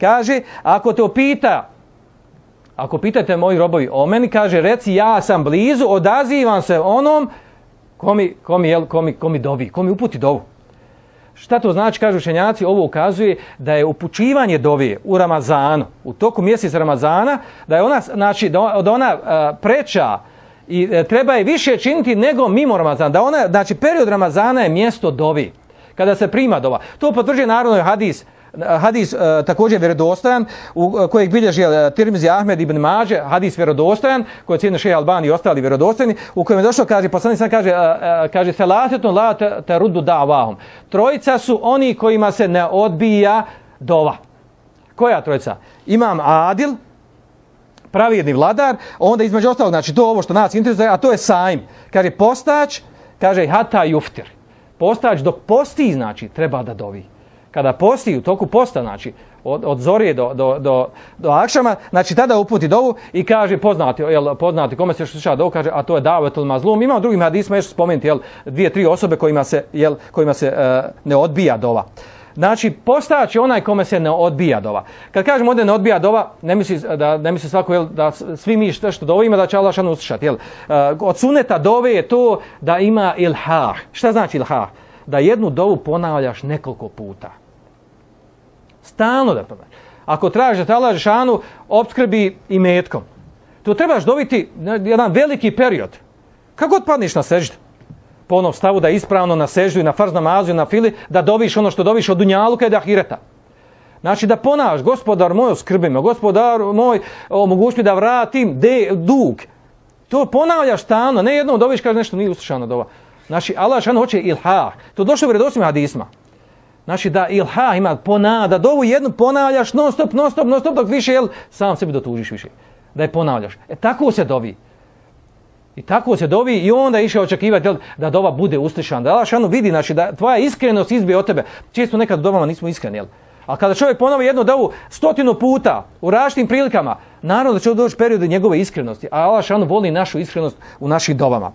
Kaže, ako te opita, ako pitate moji robovi o meni, kaže, reci ja sam blizu, odazivam se onom ko mi, ko mi, jel, ko mi, ko mi dovi, ko mi uputi dovu. Šta to znači, kažu učenjaci, ovo ukazuje da je upućivanje dovije u Ramazanu, u toku mjeseca Ramazana, da je ona, znači, da ona uh, preča i uh, treba je više činiti nego mimo Ramazana. Da ona, znači, period Ramazana je mjesto dovi, kada se prima dova. To potvrđuje naravno hadis, hadis uh, također vjerodostojan u uh, kojeg bilježi uh, Tirmizi Ahmed ibn Mađe, hadis vjerodostojan koji je cijene Šeha Albani i ostali vjerodostojni, u kojem je došlo, kaže, poslanik sam kaže, uh, kaže, selatetun la rudu davahum. Trojica su oni kojima se ne odbija dova. Koja trojica? Imam Adil, pravijedni vladar, onda između ostalog, znači to ovo što nas interesuje, a to je sajm. Kaže, postač, kaže, hata juftir. Postač dok posti, znači, treba da dovi kada posti u toku posta, znači od, od zorije do, do, do, do akšama, znači tada uputi dovu i kaže poznati, jel, poznati kome se sluša dovu, kaže, a to je davetul mazlum. Ima u drugim hadisma još spomenuti, jel, dvije, tri osobe kojima se, jel, kojima se uh, ne odbija dova. Znači, postaći onaj kome se ne odbija dova. Kad kažem ovdje ne odbija dova, ne misli, da, ne misli svako, jel, da svi mi što, što dova ima da će Allah šanu uslišati. Jel. Uh, od suneta dove je to da ima ilhah. Šta znači ilhah? Da jednu dovu ponavljaš nekoliko puta. Stalno da ponavljaš. Ako tražiš da Allah šanu obskrbi i metkom, to trebaš dobiti jedan veliki period. Kako god padniš na seždu? po onom stavu da je ispravno na seždu i na farz namazu na fili, da doviš ono što doviš od dunjaluka i da ahireta. Znači da ponaš, gospodar moj oskrbi me, gospodar moj omogući mi da vratim de, dug. To ponavljaš stalno, ne jednom doviš kaže nešto nije uslišano dova. Znači Allah šano hoće ilha. To došlo u vredosim hadisma. Znači da ilha ima ponavlja, da dovu jednu ponavljaš non stop, non stop, non stop, dok više, jel, sam sebi dotužiš više. Da je ponavljaš. E tako se dovi. I tako se dovi i onda iše očekivati jel, da dova bude uslišana. Da Allah šanu vidi znači, da tvoja iskrenost izbije od tebe. Često nekad u domama nismo iskreni. Jel? A kada čovjek ponovi jednu dovu stotinu puta u različitim prilikama, naravno da će doći period njegove iskrenosti. A Allah šanu voli našu iskrenost u naših dovama.